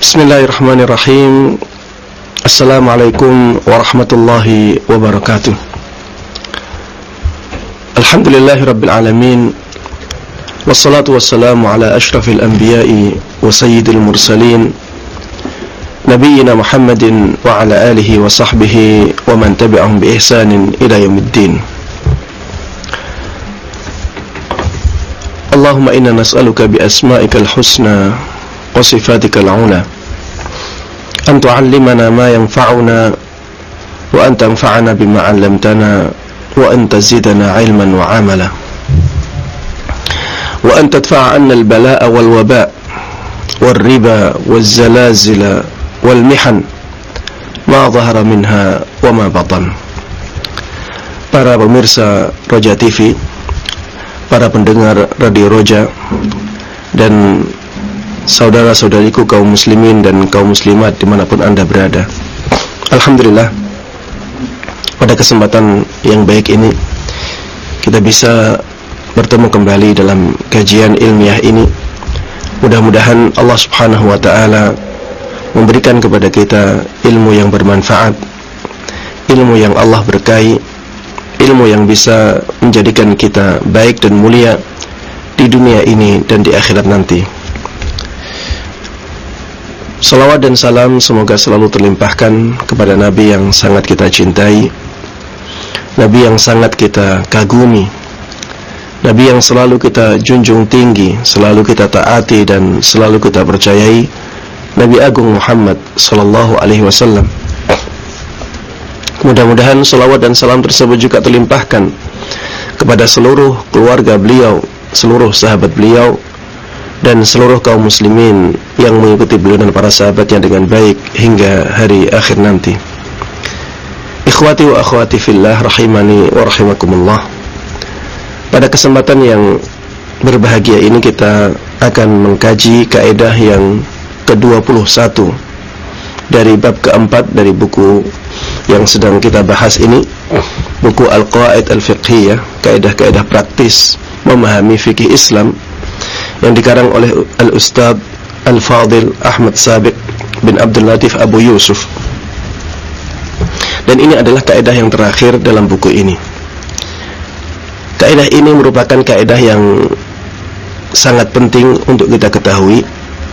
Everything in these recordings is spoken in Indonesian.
Bismillahirrahmanirrahim. Assalamualaikum warahmatullahi wabarakatuh. Alhamdulillahi rabbil alamin. Wassalatu wassalamu ala ashrafil anbiya'i wa sayyidil mursalin. Nabiyyina Muhammadin wa ala alihi wa sahbihi wa man tabi'ahum bi ihsanin ila yaumiddin Allahumma inna nas'aluka bi asma'ikal husna وصفاتك العلى. أن تعلمنا ما ينفعنا وأن تنفعنا بما علمتنا وأن تزيدنا علما وعملا. وأن تدفع عنا البلاء والوباء والربا والزلازل والمحن ما ظهر منها وما بطن. Para pemirsa Roja TV Para pendengar Radio Roja Dan saudara-saudariku kaum muslimin dan kaum muslimat dimanapun anda berada. Alhamdulillah pada kesempatan yang baik ini kita bisa bertemu kembali dalam kajian ilmiah ini. Mudah-mudahan Allah subhanahu wa ta'ala memberikan kepada kita ilmu yang bermanfaat ilmu yang Allah berkahi ilmu yang bisa menjadikan kita baik dan mulia di dunia ini dan di akhirat nanti Salawat dan salam semoga selalu terlimpahkan kepada Nabi yang sangat kita cintai Nabi yang sangat kita kagumi Nabi yang selalu kita junjung tinggi Selalu kita taati dan selalu kita percayai Nabi Agung Muhammad Sallallahu Alaihi Wasallam. Mudah-mudahan salawat dan salam tersebut juga terlimpahkan Kepada seluruh keluarga beliau Seluruh sahabat beliau dan seluruh kaum muslimin yang mengikuti beliau dan para sahabatnya dengan baik hingga hari akhir nanti. Ikhwati wa akhwati fillah rahimani wa rahimakumullah. Pada kesempatan yang berbahagia ini kita akan mengkaji kaidah yang ke-21 dari bab keempat dari buku yang sedang kita bahas ini buku Al-Qawaid Al-Fiqhiyah kaidah-kaidah praktis memahami fikih Islam yang dikarang oleh Al-Ustaz Al-Fadil Ahmad Sabiq bin Abdul Latif Abu Yusuf. Dan ini adalah kaidah yang terakhir dalam buku ini. Kaidah ini merupakan kaidah yang sangat penting untuk kita ketahui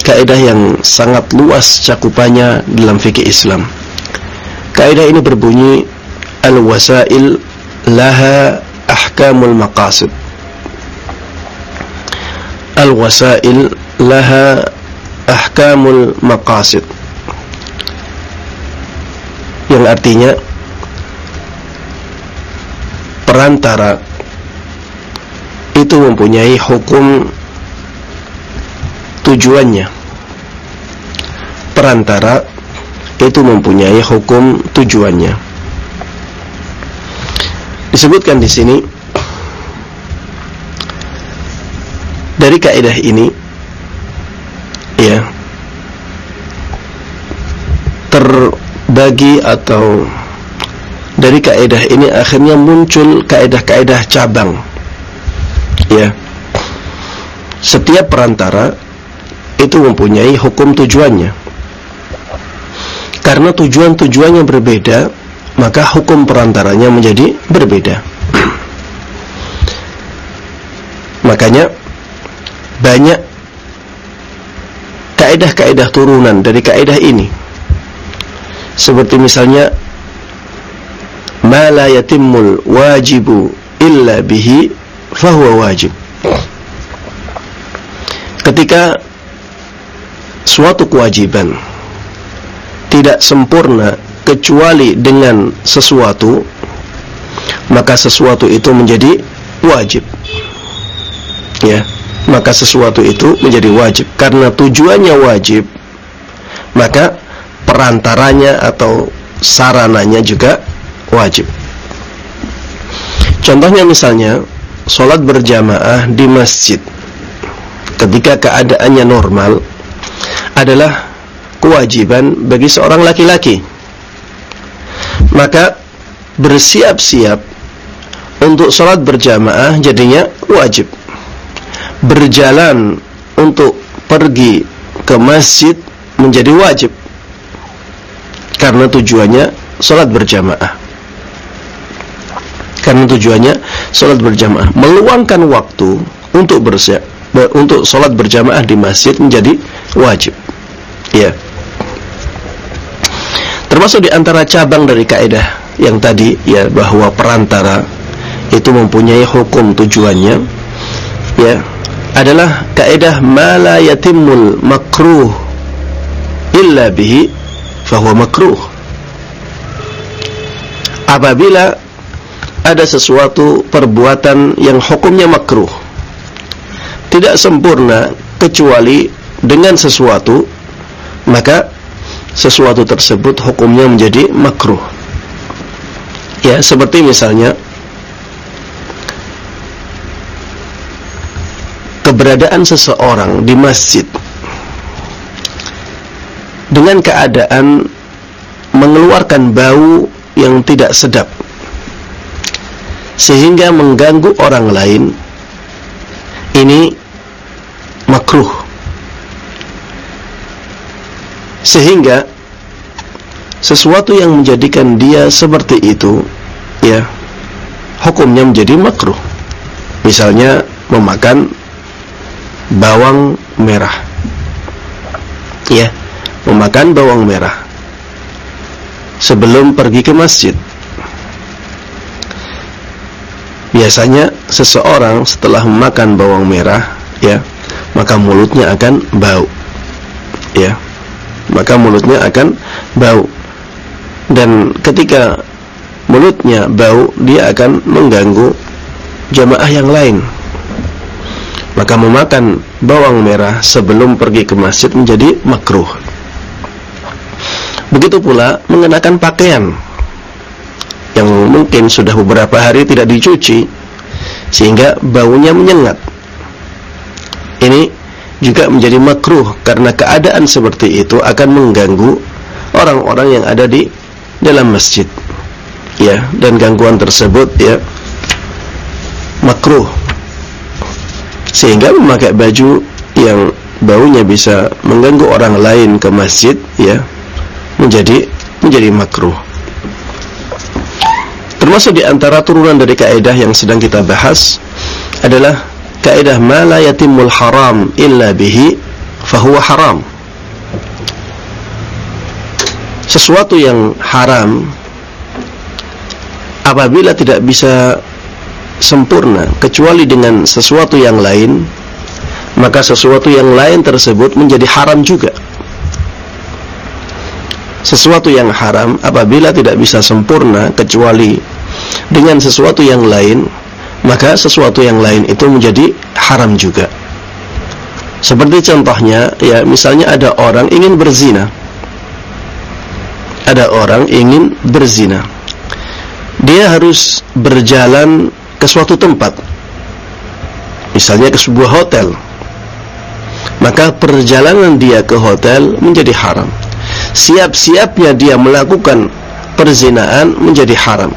kaidah yang sangat luas cakupannya dalam fikih Islam. Kaidah ini berbunyi al-wasail laha ahkamul maqasid al-wasail laha ahkamul maqasid yang artinya perantara itu mempunyai hukum tujuannya. Perantara itu mempunyai hukum tujuannya. Disebutkan di sini dari kaidah ini ya terbagi atau dari kaidah ini akhirnya muncul kaidah-kaidah cabang ya. Setiap perantara itu mempunyai hukum tujuannya. Karena tujuan-tujuannya berbeda maka hukum perantaranya menjadi berbeda. Makanya banyak kaidah-kaidah turunan dari kaidah ini. Seperti misalnya ma la wajibu illa bihi fahuwa wajib. Ketika suatu kewajiban tidak sempurna kecuali dengan sesuatu maka sesuatu itu menjadi wajib ya maka sesuatu itu menjadi wajib. Karena tujuannya wajib maka perantaranya atau sarananya juga wajib. Contohnya misalnya sholat berjamaah di masjid ketika keadaannya normal adalah kewajiban bagi seorang laki-laki. Maka bersiap-siap untuk sholat berjamaah jadinya wajib berjalan untuk pergi ke masjid menjadi wajib. Karena tujuannya sholat berjamaah. Karena tujuannya sholat berjamaah. Meluangkan waktu untuk bersiap untuk sholat berjamaah di masjid menjadi wajib. Ya. Termasuk di antara cabang dari kaidah yang tadi ya bahwa perantara itu mempunyai hukum tujuannya ya adalah kaidah mala yatimul makruh illa bihi fahuwa makruh. Apabila ada sesuatu perbuatan yang hukumnya makruh tidak sempurna kecuali dengan sesuatu maka sesuatu tersebut hukumnya menjadi makruh. Ya seperti misalnya keberadaan seseorang di masjid dengan keadaan mengeluarkan bau yang tidak sedap sehingga mengganggu orang lain ini makruh. Sehingga sesuatu yang menjadikan dia seperti itu ya hukumnya menjadi makruh. Misalnya memakan bawang merah. Ya memakan bawang merah sebelum pergi ke masjid. Biasanya seseorang setelah memakan bawang merah ya maka mulutnya akan bau. Ya maka mulutnya akan bau. Dan ketika mulutnya bau dia akan mengganggu jamaah yang lain maka memakan bawang merah sebelum pergi ke masjid menjadi makruh. Begitu pula mengenakan pakaian yang mungkin sudah beberapa hari tidak dicuci sehingga baunya menyengat. Ini juga menjadi makruh karena keadaan seperti itu akan mengganggu orang-orang yang ada di dalam masjid. Ya, dan gangguan tersebut ya makruh sehingga memakai baju yang baunya bisa mengganggu orang lain ke masjid ya menjadi menjadi makruh. Termasuk di antara turunan dari kaidah yang sedang kita bahas adalah kaidah ma la yatimul haram illa bihi fahuwa haram. Sesuatu yang haram apabila tidak bisa sempurna kecuali dengan sesuatu yang lain maka sesuatu yang lain tersebut menjadi haram juga. Sesuatu yang haram apabila tidak bisa sempurna kecuali dengan sesuatu yang lain maka sesuatu yang lain itu menjadi haram juga. Seperti contohnya ya misalnya ada orang ingin berzina. Ada orang ingin berzina. Dia harus berjalan ke suatu tempat. Misalnya ke sebuah hotel. Maka perjalanan dia ke hotel menjadi haram. Siap-siapnya dia melakukan perzinaan menjadi haram.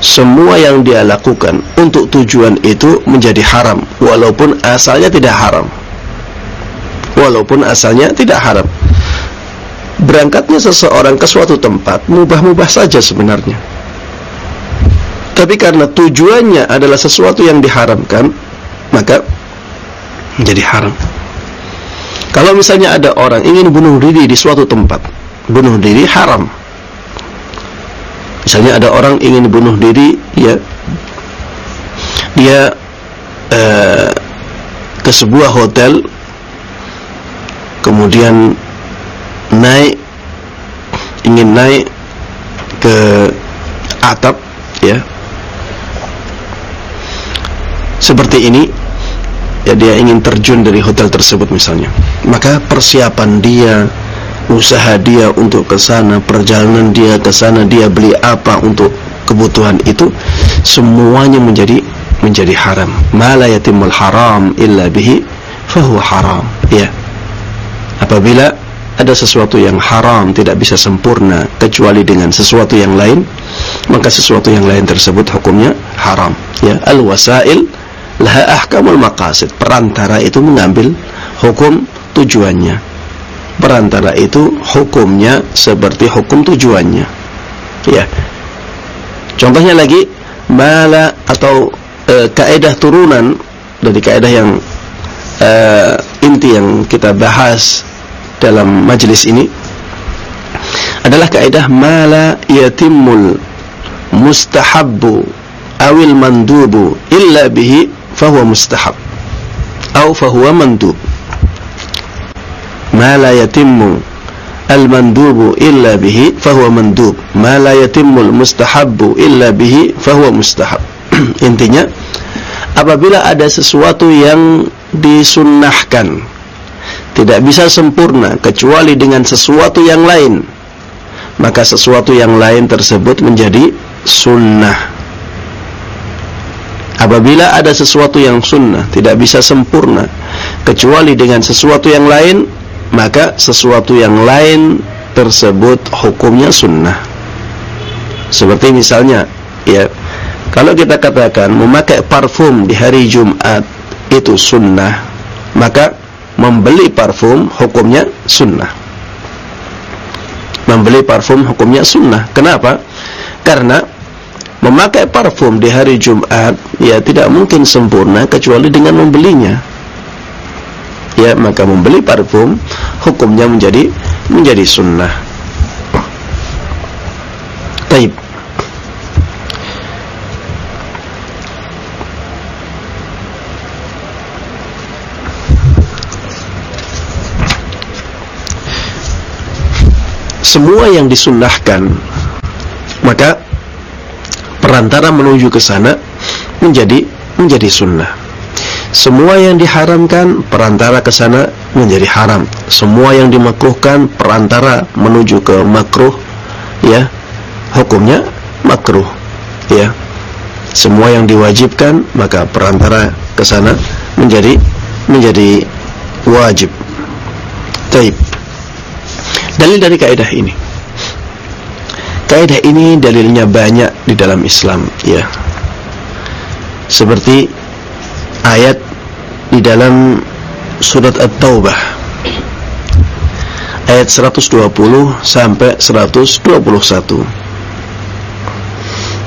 Semua yang dia lakukan untuk tujuan itu menjadi haram walaupun asalnya tidak haram. Walaupun asalnya tidak haram. Berangkatnya seseorang ke suatu tempat mubah-mubah saja sebenarnya tapi karena tujuannya adalah sesuatu yang diharamkan maka menjadi haram. Kalau misalnya ada orang ingin bunuh diri di suatu tempat bunuh diri haram. Misalnya ada orang ingin bunuh diri ya dia uh, ke sebuah hotel kemudian naik ingin naik ke atap ya seperti ini ya dia ingin terjun dari hotel tersebut misalnya. Maka persiapan dia usaha dia untuk ke sana perjalanan dia ke sana dia beli apa untuk kebutuhan itu semuanya menjadi menjadi haram. Mala yatimul haram illa bihi fahuwa haram. Ya. Apabila ada sesuatu yang haram tidak bisa sempurna kecuali dengan sesuatu yang lain maka sesuatu yang lain tersebut hukumnya haram. Ya. Al wasail laha ahkamul maqasid perantara itu mengambil hukum tujuannya. Perantara itu hukumnya seperti hukum tujuannya. Ya. Contohnya lagi mala atau e, kaidah turunan dari kaidah yang e, inti yang kita bahas dalam majelis ini adalah kaidah mala yatimul mustahabbu awil mandubu illa bihi fahuwa mustahab atau fahuwa mandub ma la yatimmu al mandubu illa bihi fahuwa mandub ma la yatimmu al mustahabbu illa bihi fahuwa mustahab intinya apabila ada sesuatu yang disunnahkan tidak bisa sempurna kecuali dengan sesuatu yang lain maka sesuatu yang lain tersebut menjadi sunnah apabila ada sesuatu yang sunnah tidak bisa sempurna kecuali dengan sesuatu yang lain maka sesuatu yang lain tersebut hukumnya sunnah. Seperti misalnya ya kalau kita katakan memakai parfum di hari Jumat itu sunnah maka membeli parfum hukumnya sunnah. Membeli parfum hukumnya sunnah. Kenapa? Karena memakai parfum di hari Jumat ya tidak mungkin sempurna kecuali dengan membelinya. Ya, maka membeli parfum hukumnya menjadi menjadi sunnah. Taib. Semua yang disunnahkan maka perantara menuju ke sana menjadi menjadi sunnah. Semua yang diharamkan perantara ke sana menjadi haram. Semua yang dimakruhkan perantara menuju ke makruh ya hukumnya makruh ya. Semua yang diwajibkan maka perantara ke sana menjadi menjadi wajib. Taib. Dalil dari kaidah ini Kaidah ini dalilnya banyak di dalam Islam, ya. Seperti ayat di dalam surat At-Taubah ayat 120 sampai 121.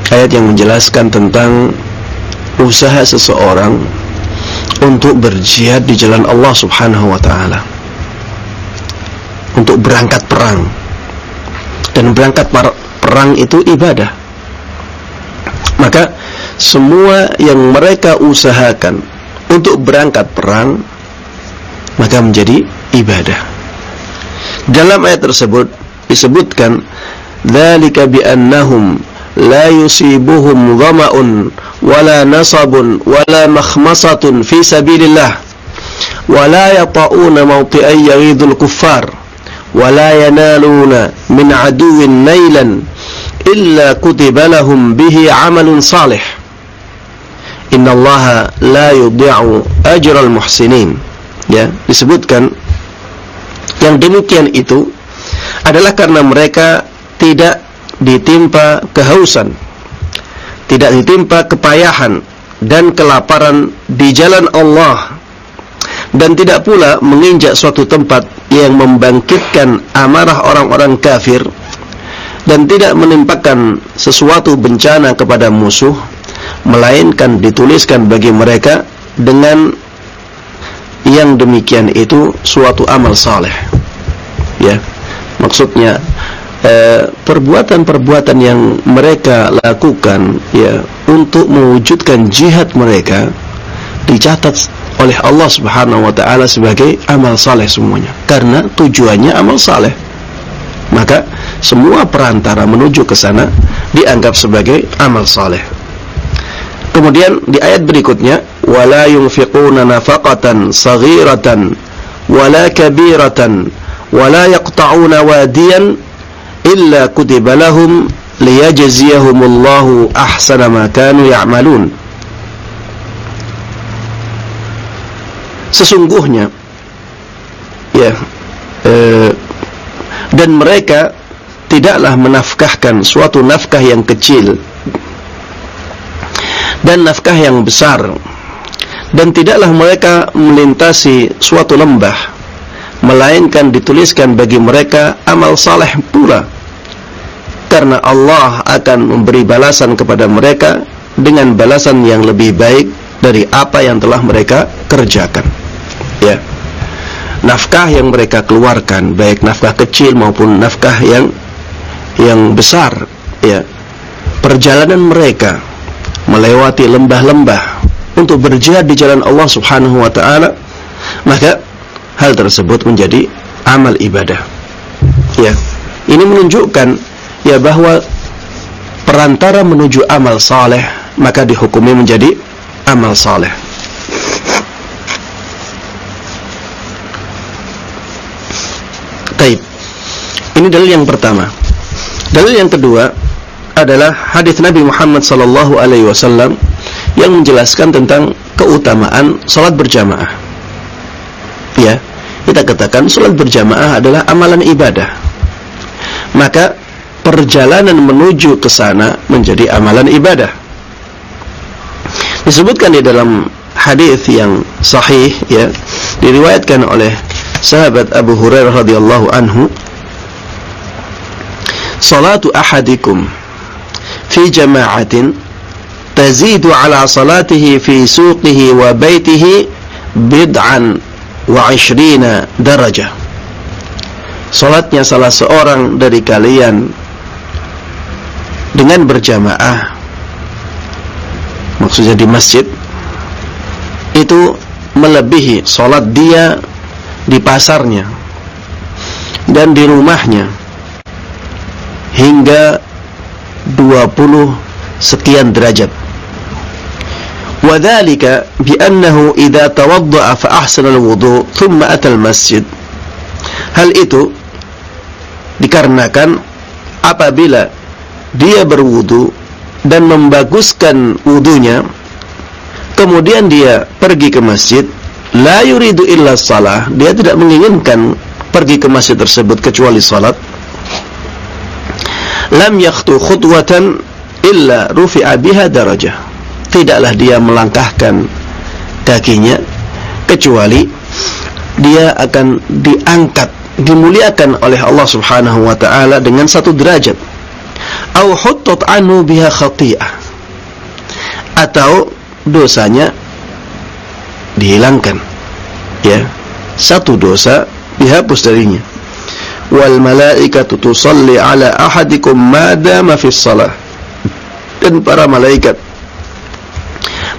Ayat yang menjelaskan tentang usaha seseorang untuk berjihad di jalan Allah Subhanahu wa taala. Untuk berangkat perang. Dan berangkat perang itu ibadah. Maka semua yang mereka usahakan untuk berangkat perang maka menjadi ibadah. Dalam ayat tersebut disebutkan dzalika bi annahum la yusibuhum dhama'un wala nasabun wala makhmasatun fi sabilillah wala yata'una mawti'an yaghidul kuffar wala yanaluna min aduwwin nailan illa kutiba lahum bihi amalun salih. Innallaha la yudhi'u ajral muhsinin. Ya disebutkan yang demikian itu adalah karena mereka tidak ditimpa kehausan tidak ditimpa kepayahan dan kelaparan di jalan Allah. Dan tidak pula menginjak suatu tempat yang membangkitkan amarah orang-orang kafir dan tidak menimpakan sesuatu bencana kepada musuh melainkan dituliskan bagi mereka dengan yang demikian itu suatu amal saleh. Ya maksudnya eh, perbuatan-perbuatan eh, yang mereka lakukan ya untuk mewujudkan jihad mereka dicatat oleh Allah Subhanahu wa taala sebagai amal saleh semuanya. Karena tujuannya amal saleh. Maka semua perantara menuju ke sana dianggap sebagai amal saleh. Kemudian di ayat berikutnya wala yunfiquna nafaqatan saghiratan wala kabiratan wala yaqta'una wadiyan illa kutiba lahum liyajziyahumullahu ahsana ma kanu ya'malun. Sesungguhnya ya eh, dan mereka tidaklah menafkahkan suatu nafkah yang kecil dan nafkah yang besar. Dan tidaklah mereka melintasi suatu lembah melainkan dituliskan bagi mereka amal saleh pula. Karena Allah akan memberi balasan kepada mereka dengan balasan yang lebih baik dari apa yang telah mereka kerjakan. Ya. Nafkah yang mereka keluarkan baik nafkah kecil maupun nafkah yang yang besar ya perjalanan mereka melewati lembah-lembah untuk berjihad di jalan Allah Subhanahu wa taala maka hal tersebut menjadi amal ibadah ya ini menunjukkan ya bahwa perantara menuju amal saleh maka dihukumi menjadi amal saleh Taib. Ini dalil yang pertama. Dalil yang kedua adalah hadis Nabi Muhammad sallallahu alaihi wasallam yang menjelaskan tentang keutamaan salat berjamaah. Ya, kita katakan salat berjamaah adalah amalan ibadah. Maka perjalanan menuju ke sana menjadi amalan ibadah. Disebutkan di dalam hadis yang sahih ya, diriwayatkan oleh sahabat Abu Hurairah radhiyallahu anhu salatu ahadikum fi jama'atin tazidu ala salatihi fi suqihi wa baitihi bid'an wa ishrina darajah salatnya salah seorang dari kalian dengan berjamaah maksudnya di masjid itu melebihi salat dia di pasarnya dan di rumahnya hingga 20 sekian derajat وذلك بأنه إذا توضأ فأحسن الوضوء ثم أتى المسجد hal itu dikarenakan apabila dia berwudu dan membaguskan wudunya kemudian dia pergi ke masjid la yuridu illa salah dia tidak menginginkan pergi ke masjid tersebut kecuali salat lam yakhtu khutwatan illa rufi'a biha darajah. Tidaklah dia melangkahkan kakinya kecuali dia akan diangkat dimuliakan oleh Allah Subhanahu wa taala dengan satu derajat. Au huttat anhu biha khati'ah. Atau dosanya dihilangkan. Ya satu dosa dihapus darinya wal malaikatu tusalli ala ahadikum ma dama fi shalah dan para malaikat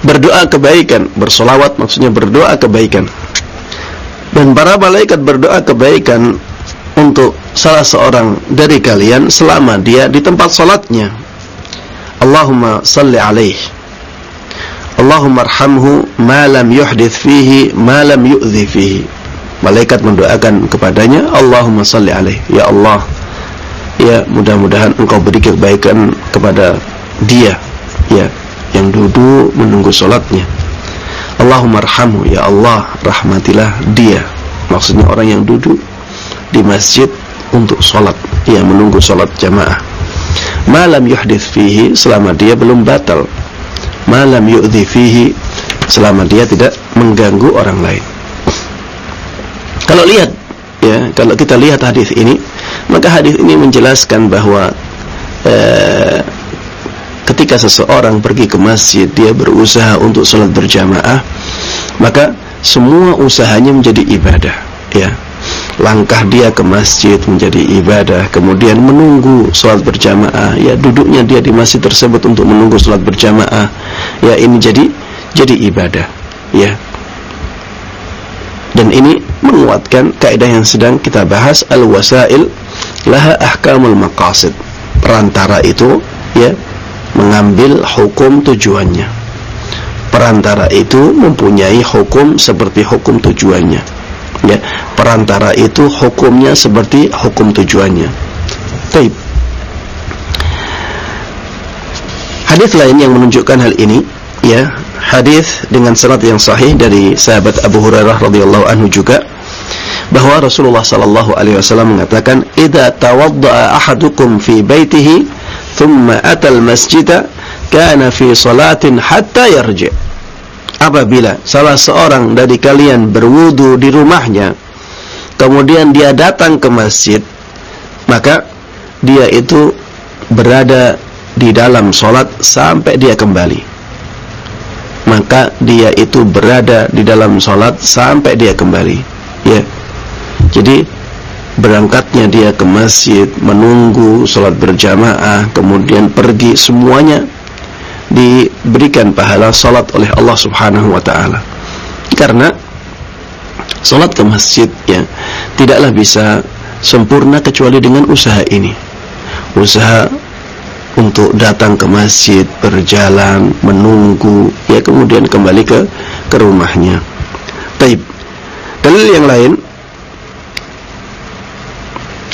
berdoa kebaikan bersolawat maksudnya berdoa kebaikan. Dan para malaikat berdoa kebaikan untuk salah seorang dari kalian selama dia di tempat salatnya Allahumma salli alaihi Allahumma arhamhu ma lam yuhdith fihi ma lam yu'dhi fihi malaikat mendoakan kepadanya Allahumma salli alaih. Ya Allah ya mudah-mudahan engkau beri kebaikan kepada dia ya yang duduk menunggu solatnya. Allahumma arhamhu. Ya Allah rahmatilah dia. Maksudnya orang yang duduk di masjid untuk solat ya menunggu solat jamaah. Malam yuhdith fihi selama dia belum batal. Malam yu'dhi fihi selama dia tidak mengganggu orang lain. Kalau lihat ya, kalau kita lihat hadis ini, maka hadis ini menjelaskan bahwa eh, ketika seseorang pergi ke masjid dia berusaha untuk sholat berjamaah, maka semua usahanya menjadi ibadah, ya. Langkah dia ke masjid menjadi ibadah kemudian menunggu sholat berjamaah ya duduknya dia di masjid tersebut untuk menunggu sholat berjamaah ya ini jadi jadi ibadah ya dan ini menguatkan kaidah yang sedang kita bahas al-wasail laha ahkamul maqasid. Perantara itu ya mengambil hukum tujuannya. Perantara itu mempunyai hukum seperti hukum tujuannya. Ya perantara itu hukumnya seperti hukum tujuannya. Taib. Hadis lain yang menunjukkan hal ini ya hadis dengan sanad yang sahih dari sahabat Abu Hurairah radhiyallahu anhu juga bahwa Rasulullah sallallahu alaihi wasallam mengatakan idza tawaddaa ahadukum fi baitihi thumma atal masjida kana fi salatin hatta yarji' apabila salah seorang dari kalian berwudu di rumahnya kemudian dia datang ke masjid maka dia itu berada di dalam sholat sampai dia kembali maka dia itu berada di dalam sholat sampai dia kembali. Ya. Jadi berangkatnya dia ke masjid menunggu sholat berjamaah kemudian pergi semuanya diberikan pahala sholat oleh Allah subhanahu wa ta'ala. Karena sholat ke masjid ya tidaklah bisa sempurna kecuali dengan usaha ini. Usaha untuk datang ke masjid, berjalan, menunggu, ya kemudian kembali ke ke rumahnya. Taib. Dalil yang lain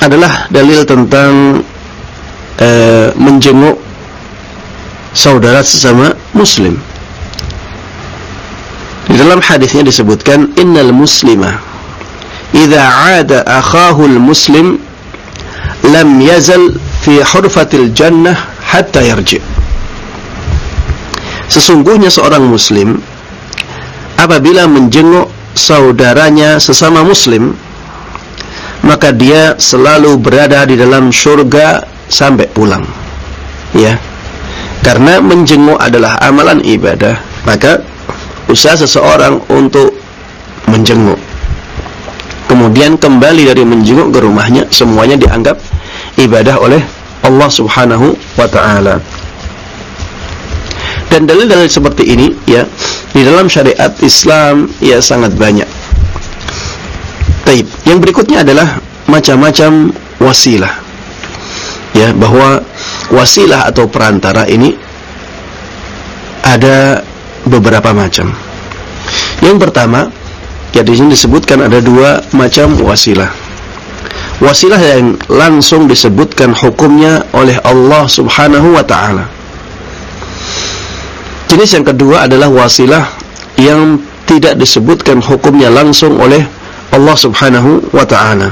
adalah dalil tentang e, menjenguk saudara sesama muslim. Di dalam hadisnya disebutkan innal muslimah idza 'ada akhahu al-muslim lam yazal fi hurfatil jannah hatta yarji. Sesungguhnya seorang muslim apabila menjenguk saudaranya sesama muslim maka dia selalu berada di dalam surga sampai pulang. Ya. Karena menjenguk adalah amalan ibadah, maka usaha seseorang untuk menjenguk kemudian kembali dari menjenguk ke rumahnya semuanya dianggap ibadah oleh Allah Subhanahu wa taala. Dan dalil-dalil seperti ini ya di dalam syariat Islam ya sangat banyak. Taib. Yang berikutnya adalah macam-macam wasilah. Ya, bahwa wasilah atau perantara ini ada beberapa macam. Yang pertama, ya di sini disebutkan ada dua macam wasilah wasilah yang langsung disebutkan hukumnya oleh Allah Subhanahu wa taala. Jenis yang kedua adalah wasilah yang tidak disebutkan hukumnya langsung oleh Allah Subhanahu wa taala.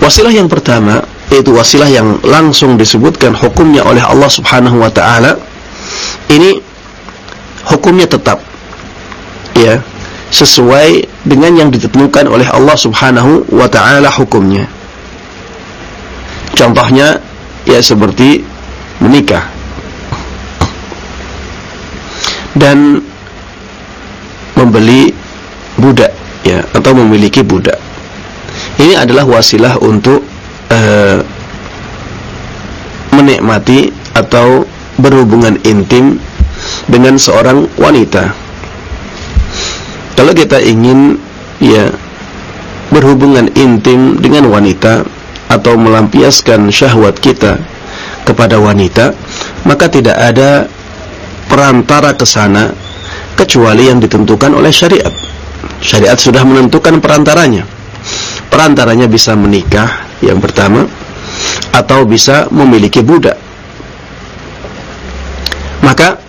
Wasilah yang pertama yaitu wasilah yang langsung disebutkan hukumnya oleh Allah Subhanahu wa taala. Ini hukumnya tetap ya sesuai dengan yang ditentukan oleh Allah Subhanahu wa taala hukumnya. Contohnya ya seperti menikah. Dan membeli budak ya atau memiliki budak. Ini adalah wasilah untuk uh, menikmati atau berhubungan intim dengan seorang wanita kalau kita ingin ya berhubungan intim dengan wanita atau melampiaskan syahwat kita kepada wanita, maka tidak ada perantara ke sana kecuali yang ditentukan oleh syariat. Syariat sudah menentukan perantaranya. Perantaranya bisa menikah yang pertama atau bisa memiliki budak. Maka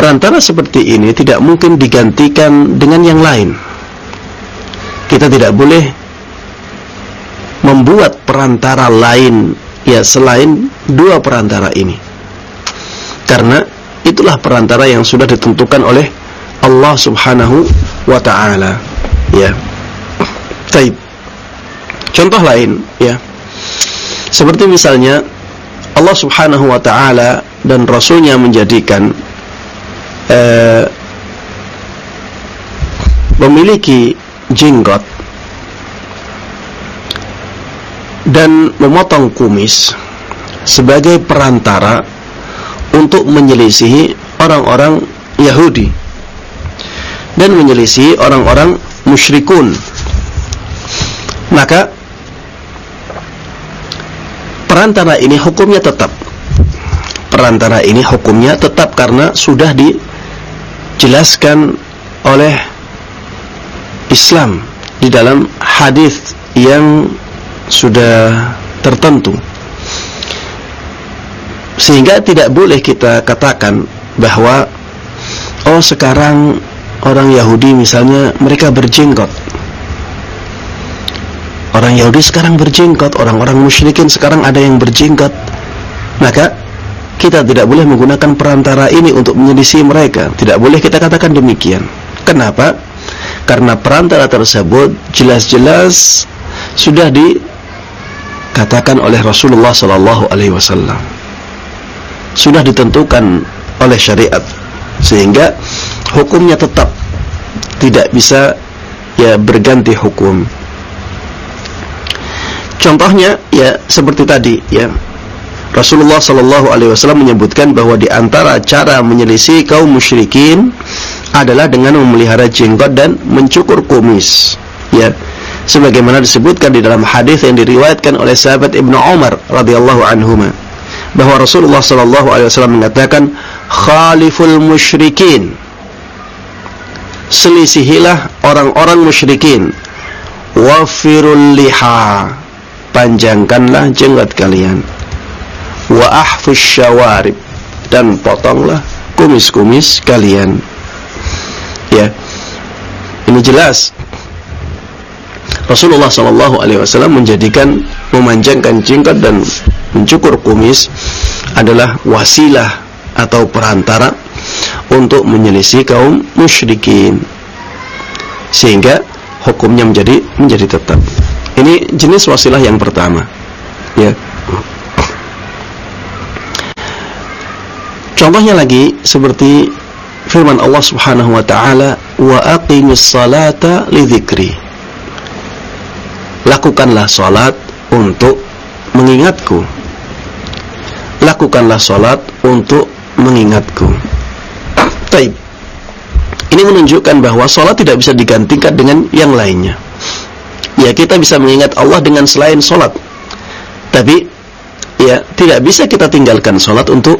perantara seperti ini tidak mungkin digantikan dengan yang lain. Kita tidak boleh membuat perantara lain ya selain dua perantara ini. Karena itulah perantara yang sudah ditentukan oleh Allah Subhanahu wa taala. Ya. Baik. Contoh lain ya. Seperti misalnya Allah Subhanahu wa taala dan rasulnya menjadikan eh, memiliki jenggot dan memotong kumis sebagai perantara untuk menyelisihi orang-orang Yahudi dan menyelisihi orang-orang musyrikun. Maka perantara ini hukumnya tetap. Perantara ini hukumnya tetap karena sudah di dijelaskan oleh Islam di dalam hadis yang sudah tertentu. Sehingga tidak boleh kita katakan bahwa oh sekarang orang Yahudi misalnya mereka berjenggot. Orang Yahudi sekarang berjenggot orang-orang musyrikin sekarang ada yang berjenggot. Maka kita tidak boleh menggunakan perantara ini untuk menyelisih mereka. Tidak boleh kita katakan demikian. Kenapa? karena perantara tersebut jelas-jelas sudah dikatakan oleh Rasulullah sallallahu alaihi wasallam sudah ditentukan oleh syariat sehingga hukumnya tetap tidak bisa ya berganti hukum contohnya ya seperti tadi ya Rasulullah Shallallahu Alaihi Wasallam menyebutkan bahwa di antara cara menyelisih kaum musyrikin adalah dengan memelihara jenggot dan mencukur kumis. Ya, sebagaimana disebutkan di dalam hadis yang diriwayatkan oleh sahabat Ibnu Umar radhiyallahu anhu bahwa Rasulullah Shallallahu Alaihi Wasallam mengatakan khaliful musyrikin. Selisihilah orang-orang musyrikin. Wafirul liha. Panjangkanlah jenggot kalian wa ahfus syawarib. Dan potonglah kumis-kumis kalian. Ya. Ini jelas. Rasulullah Shallallahu Alaihi Wasallam menjadikan memanjangkan jenggot dan mencukur kumis adalah wasilah atau perantara untuk menyelisih kaum musyrikin. Sehingga hukumnya menjadi menjadi tetap. Ini jenis wasilah yang pertama. Ya Contohnya lagi seperti firman Allah Subhanahu wa taala, "Wa aqimis salata li dzikri." Lakukanlah salat untuk mengingatku. Lakukanlah salat untuk mengingatku. Baik. Ini menunjukkan bahwa salat tidak bisa digantikan dengan yang lainnya. Ya, kita bisa mengingat Allah dengan selain salat. Tapi ya tidak bisa kita tinggalkan salat untuk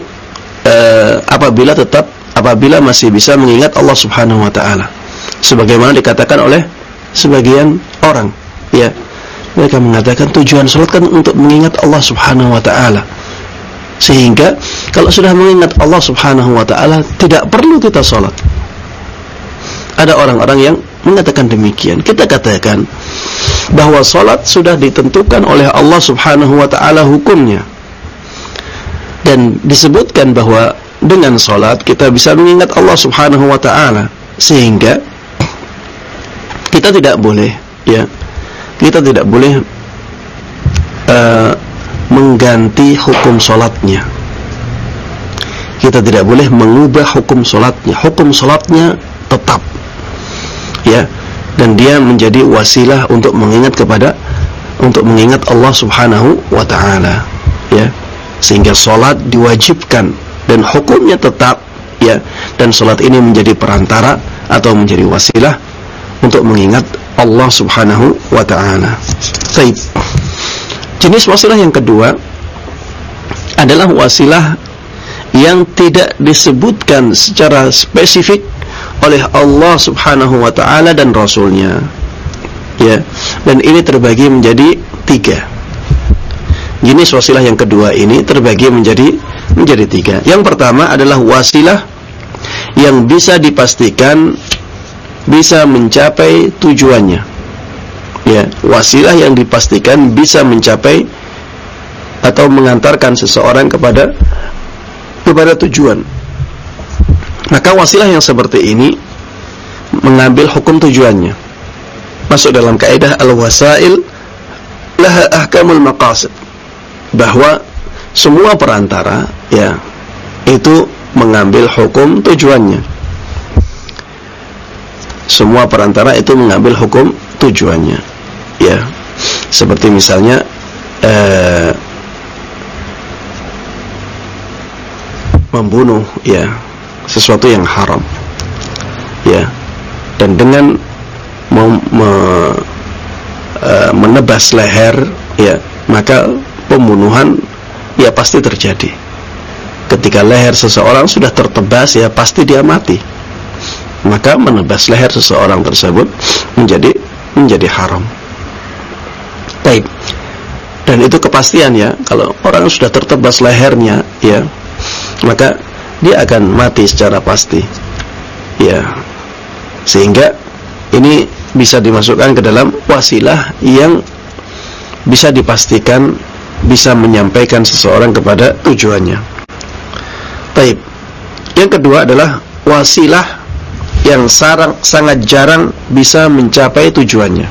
uh, apabila tetap apabila masih bisa mengingat Allah Subhanahu wa taala. Sebagaimana dikatakan oleh sebagian orang, ya. Mereka mengatakan tujuan salat kan untuk mengingat Allah Subhanahu wa taala. Sehingga kalau sudah mengingat Allah Subhanahu wa taala tidak perlu kita salat. Ada orang-orang yang mengatakan demikian. Kita katakan bahwa salat sudah ditentukan oleh Allah Subhanahu wa taala hukumnya dan disebutkan bahwa dengan salat kita bisa mengingat Allah Subhanahu wa taala. Sehingga kita tidak boleh ya kita tidak boleh uh, mengganti hukum salatnya. Kita tidak boleh mengubah hukum salatnya. Hukum salatnya tetap ya. Dan dia menjadi wasilah untuk mengingat kepada untuk mengingat Allah Subhanahu wa taala ya sehingga sholat diwajibkan dan hukumnya tetap ya. Dan sholat ini menjadi perantara atau menjadi wasilah untuk mengingat Allah subhanahu wa ta'ala. Baik. jenis wasilah yang kedua adalah wasilah yang tidak disebutkan secara spesifik oleh Allah subhanahu wa ta'ala dan Rasulnya. Ya. Dan ini terbagi menjadi tiga Jenis wasilah yang kedua ini terbagi menjadi menjadi tiga. Yang pertama adalah wasilah yang bisa dipastikan bisa mencapai tujuannya. Ya, wasilah yang dipastikan bisa mencapai atau mengantarkan seseorang kepada kepada tujuan. Maka wasilah yang seperti ini mengambil hukum tujuannya. Masuk dalam kaidah al-wasail laha ahkamul maqasid bahwa semua perantara ya itu mengambil hukum tujuannya. Semua perantara itu mengambil hukum tujuannya. Ya. Seperti misalnya eh, membunuh ya sesuatu yang haram. Ya. Dan dengan mem, me, uh, menebas leher ya, maka pembunuhan ya pasti terjadi. Ketika leher seseorang sudah tertebas ya pasti dia mati. Maka menebas leher seseorang tersebut menjadi menjadi haram. Baik. Dan itu kepastian ya, kalau orang sudah tertebas lehernya ya, maka dia akan mati secara pasti. Ya. Sehingga ini bisa dimasukkan ke dalam wasilah yang bisa dipastikan bisa menyampaikan seseorang kepada tujuannya. Baik. Yang kedua adalah wasilah yang sarang, sangat jarang bisa mencapai tujuannya.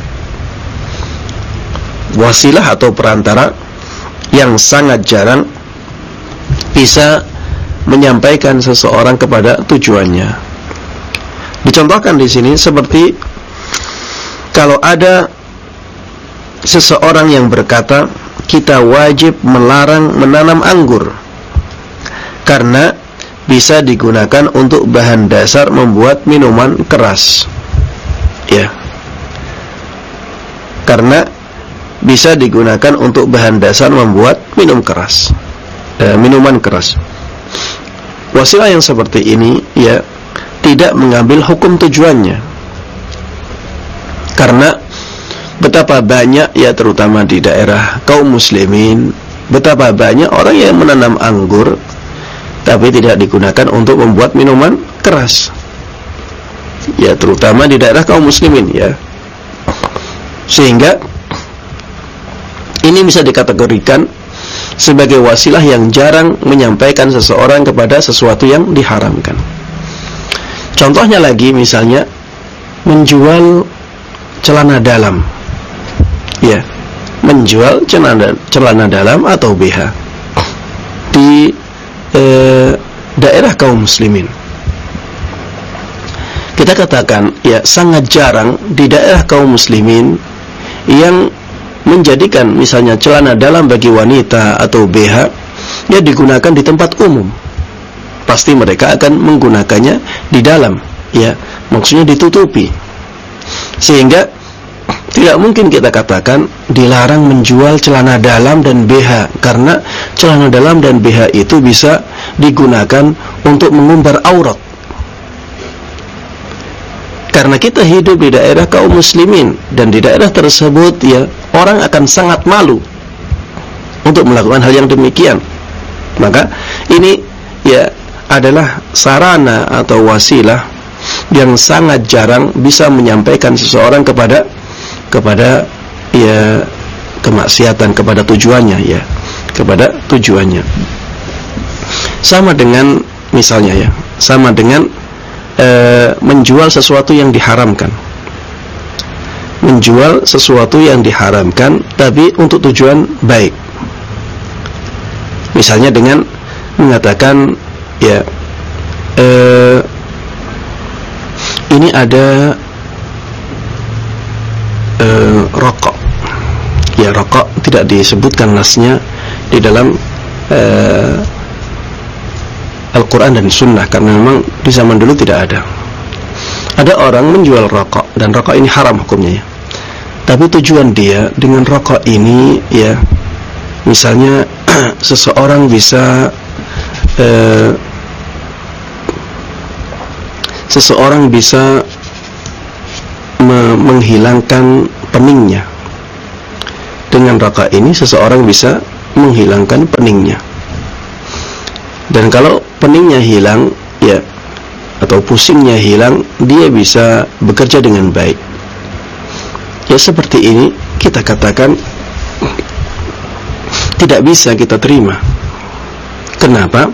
Wasilah atau perantara yang sangat jarang bisa menyampaikan seseorang kepada tujuannya. Dicontohkan di sini seperti kalau ada seseorang yang berkata kita wajib melarang menanam anggur karena bisa digunakan untuk bahan dasar membuat minuman keras. Ya. Karena bisa digunakan untuk bahan dasar membuat minum keras. Eh, minuman keras. Wasilah yang seperti ini ya tidak mengambil hukum tujuannya. Karena betapa banyak ya terutama di daerah kaum muslimin, betapa banyak orang yang menanam anggur tapi tidak digunakan untuk membuat minuman keras. Ya, terutama di daerah kaum muslimin ya. Sehingga ini bisa dikategorikan sebagai wasilah yang jarang menyampaikan seseorang kepada sesuatu yang diharamkan. Contohnya lagi misalnya menjual celana dalam. Ya, menjual celana celana dalam atau BH di eh, daerah kaum muslimin. Kita katakan ya sangat jarang di daerah kaum muslimin yang menjadikan misalnya celana dalam bagi wanita atau BH ya digunakan di tempat umum. Pasti mereka akan menggunakannya di dalam ya, maksudnya ditutupi. Sehingga tidak mungkin kita katakan dilarang menjual celana dalam dan BH karena celana dalam dan BH itu bisa digunakan untuk mengumbar aurat. Karena kita hidup di daerah kaum muslimin dan di daerah tersebut ya orang akan sangat malu untuk melakukan hal yang demikian. Maka ini ya adalah sarana atau wasilah yang sangat jarang bisa menyampaikan seseorang kepada kepada ya kemaksiatan kepada tujuannya ya. Kepada tujuannya. Sama dengan misalnya ya. Sama dengan e, menjual sesuatu yang diharamkan. Menjual sesuatu yang diharamkan tapi untuk tujuan baik. Misalnya dengan mengatakan ya e, ini ada uh, rokok. Ya rokok tidak disebutkan nasnya di dalam uh, Al-Quran dan Sunnah karena memang di zaman dulu tidak ada. Ada orang menjual rokok dan rokok ini haram hukumnya ya. Tapi tujuan dia dengan rokok ini ya misalnya seseorang bisa uh, seseorang bisa menghilangkan peningnya. Dengan raka ini seseorang bisa menghilangkan peningnya. Dan kalau peningnya hilang, ya atau pusingnya hilang, dia bisa bekerja dengan baik. Ya seperti ini kita katakan tidak bisa kita terima. Kenapa?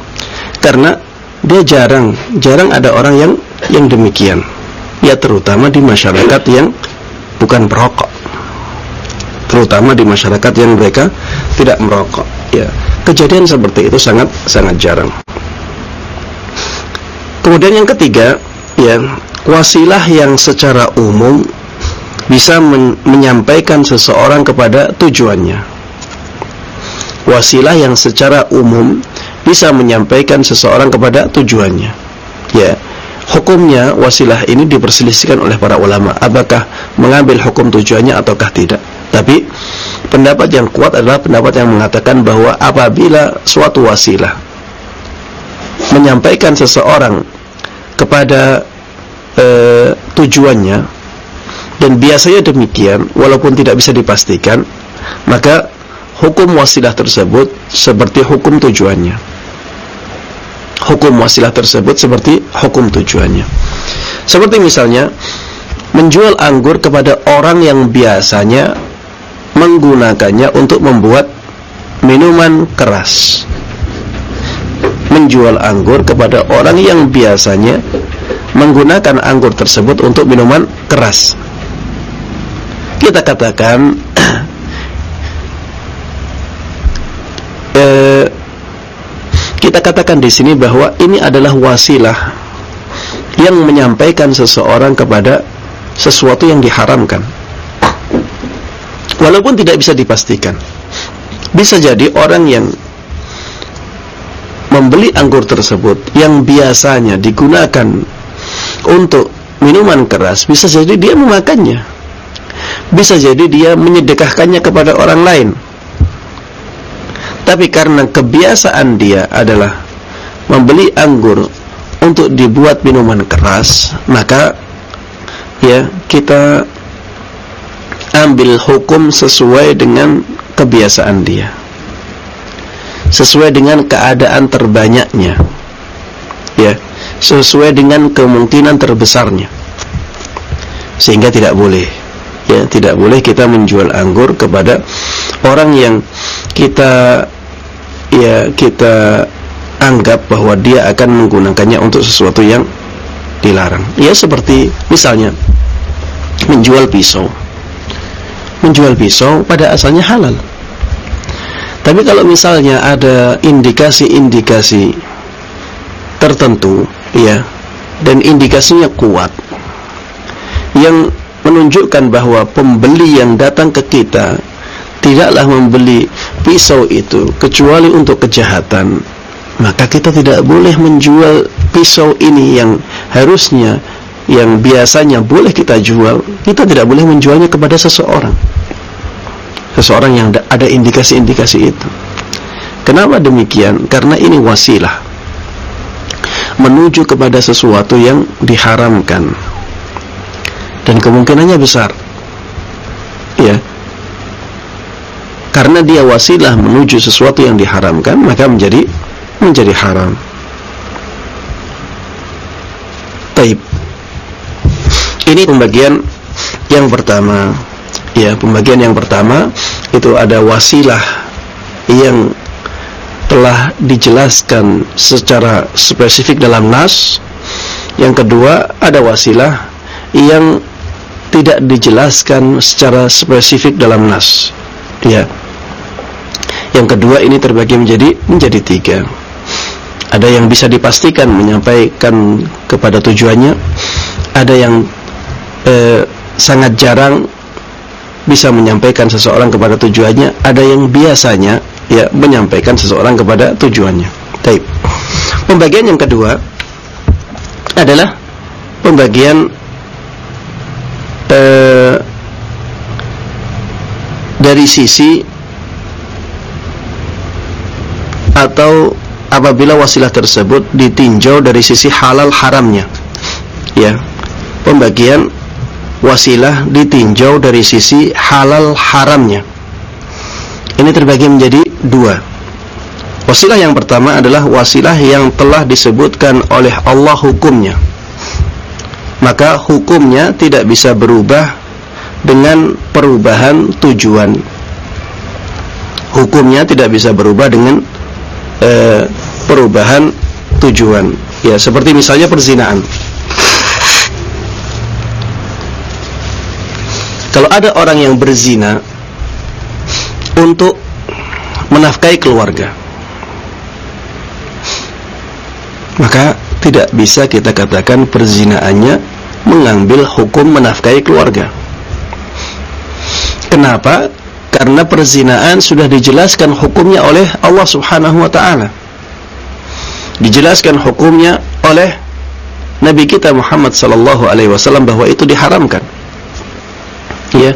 Karena dia jarang, jarang ada orang yang yang demikian ya terutama di masyarakat yang bukan perokok terutama di masyarakat yang mereka tidak merokok ya. Kejadian seperti itu sangat sangat jarang. Kemudian yang ketiga ya wasilah yang secara umum bisa men menyampaikan seseorang kepada tujuannya. Wasilah yang secara umum bisa menyampaikan seseorang kepada tujuannya ya hukumnya wasilah ini diperselisihkan oleh para ulama. Apakah mengambil hukum tujuannya ataukah tidak? Tapi pendapat yang kuat adalah pendapat yang mengatakan bahwa apabila suatu wasilah menyampaikan seseorang kepada e, tujuannya dan biasanya demikian walaupun tidak bisa dipastikan maka hukum wasilah tersebut seperti hukum tujuannya hukum wasilah tersebut seperti hukum tujuannya. Seperti misalnya menjual anggur kepada orang yang biasanya menggunakannya untuk membuat minuman keras. Menjual anggur kepada orang yang biasanya menggunakan anggur tersebut untuk minuman keras. Kita katakan eh, kita katakan di sini bahwa ini adalah wasilah yang menyampaikan seseorang kepada sesuatu yang diharamkan. Walaupun tidak bisa dipastikan. Bisa jadi orang yang membeli anggur tersebut yang biasanya digunakan untuk minuman keras, bisa jadi dia memakannya. Bisa jadi dia menyedekahkannya kepada orang lain. Tapi karena kebiasaan dia adalah membeli anggur untuk dibuat minuman keras, maka ya kita ambil hukum sesuai dengan kebiasaan dia. Sesuai dengan keadaan terbanyaknya. Ya sesuai dengan kemungkinan terbesarnya. Sehingga tidak boleh ya tidak boleh kita menjual anggur kepada orang yang kita ya kita anggap bahwa dia akan menggunakannya untuk sesuatu yang dilarang ya seperti misalnya menjual pisau menjual pisau pada asalnya halal. Tapi kalau misalnya ada indikasi-indikasi tertentu, ya, dan indikasinya kuat, yang menunjukkan bahwa pembeli yang datang ke kita tidaklah membeli pisau itu kecuali untuk kejahatan, maka kita tidak boleh menjual pisau ini yang harusnya yang biasanya boleh kita jual, kita tidak boleh menjualnya kepada seseorang. Seseorang yang ada indikasi-indikasi itu. Kenapa demikian? Karena ini wasilah menuju kepada sesuatu yang diharamkan. Dan kemungkinannya besar. Ya. Karena dia wasilah menuju sesuatu yang diharamkan, maka menjadi menjadi haram. Taib. Ini pembagian yang pertama. Ya, pembagian yang pertama itu ada wasilah yang telah dijelaskan secara spesifik dalam nas. Yang kedua, ada wasilah yang tidak dijelaskan secara spesifik dalam nas. Ya. Yang kedua ini terbagi menjadi menjadi tiga. Ada yang bisa dipastikan menyampaikan kepada tujuannya, ada yang eh, sangat jarang bisa menyampaikan seseorang kepada tujuannya ada yang biasanya ya menyampaikan seseorang kepada tujuannya Taib. pembagian yang kedua adalah pembagian eh, dari sisi atau apabila wasilah tersebut ditinjau dari sisi halal haramnya ya pembagian wasilah ditinjau dari sisi halal haramnya. Ini terbagi menjadi dua. Wasilah yang pertama adalah wasilah yang telah disebutkan oleh Allah hukumnya. Maka hukumnya tidak bisa berubah dengan perubahan tujuan. Hukumnya tidak bisa berubah dengan uh, perubahan tujuan. Ya, seperti misalnya perzinaan. Kalau ada orang yang berzina untuk menafkahi keluarga, maka tidak bisa kita katakan perzinaannya mengambil hukum menafkahi keluarga. Kenapa? Karena perzinaan sudah dijelaskan hukumnya oleh Allah Subhanahu wa taala. Dijelaskan hukumnya oleh Nabi kita Muhammad sallallahu alaihi wasallam bahwa itu diharamkan. Ya.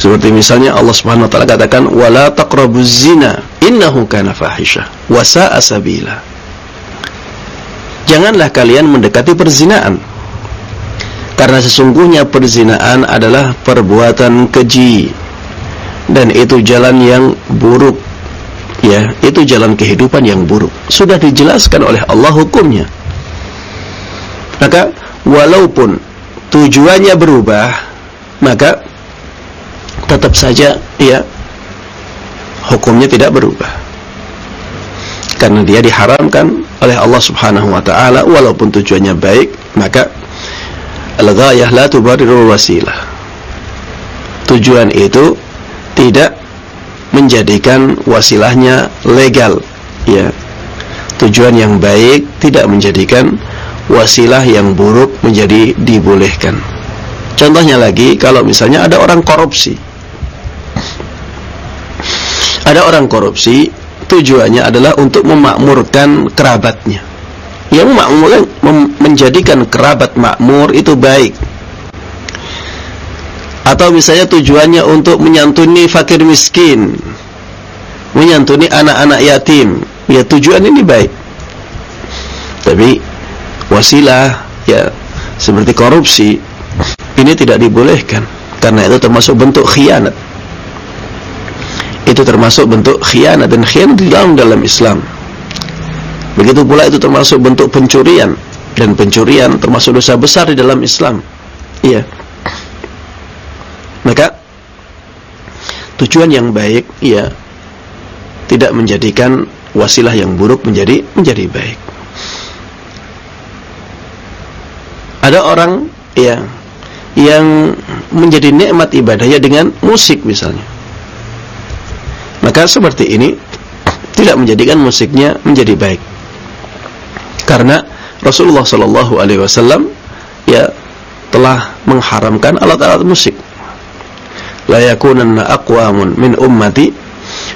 Seperti misalnya Allah Subhanahu wa taala katakan wala taqrabuz zina innahu kana fahisha wa sa'a sabila. Janganlah kalian mendekati perzinaan. Karena sesungguhnya perzinaan adalah perbuatan keji dan itu jalan yang buruk. Ya itu jalan kehidupan yang buruk. Sudah dijelaskan oleh Allah hukumnya. Maka walaupun tujuannya berubah maka tetap saja ya hukumnya tidak berubah. Karena dia diharamkan oleh Allah Subhanahu wa taala. Walaupun tujuannya baik maka al-ghayah la tubarirul wasilah tujuan itu tidak menjadikan wasilahnya legal ya. Tujuan yang baik tidak menjadikan wasilah yang buruk menjadi dibolehkan. Contohnya lagi kalau misalnya ada orang korupsi. Ada orang korupsi tujuannya adalah untuk memakmurkan kerabatnya. Yang memakmurkan menjadikan kerabat makmur itu baik atau misalnya tujuannya untuk menyantuni fakir miskin menyantuni anak-anak yatim. Ya tujuan ini baik. Tapi wasilah ya seperti korupsi ini tidak dibolehkan. Karena itu termasuk bentuk khianat. Itu termasuk bentuk khianat dan khianat di dalam dalam Islam. Begitu pula itu termasuk bentuk pencurian. Dan pencurian termasuk dosa besar di dalam Islam. Iya maka tujuan yang baik ya tidak menjadikan wasilah yang buruk menjadi menjadi baik. Ada orang ya yang menjadi nikmat ibadahnya dengan musik misalnya. Maka seperti ini tidak menjadikan musiknya menjadi baik. Karena Rasulullah Shallallahu alaihi wasallam ya telah mengharamkan alat-alat musik la yakunanna aqwamun min ummati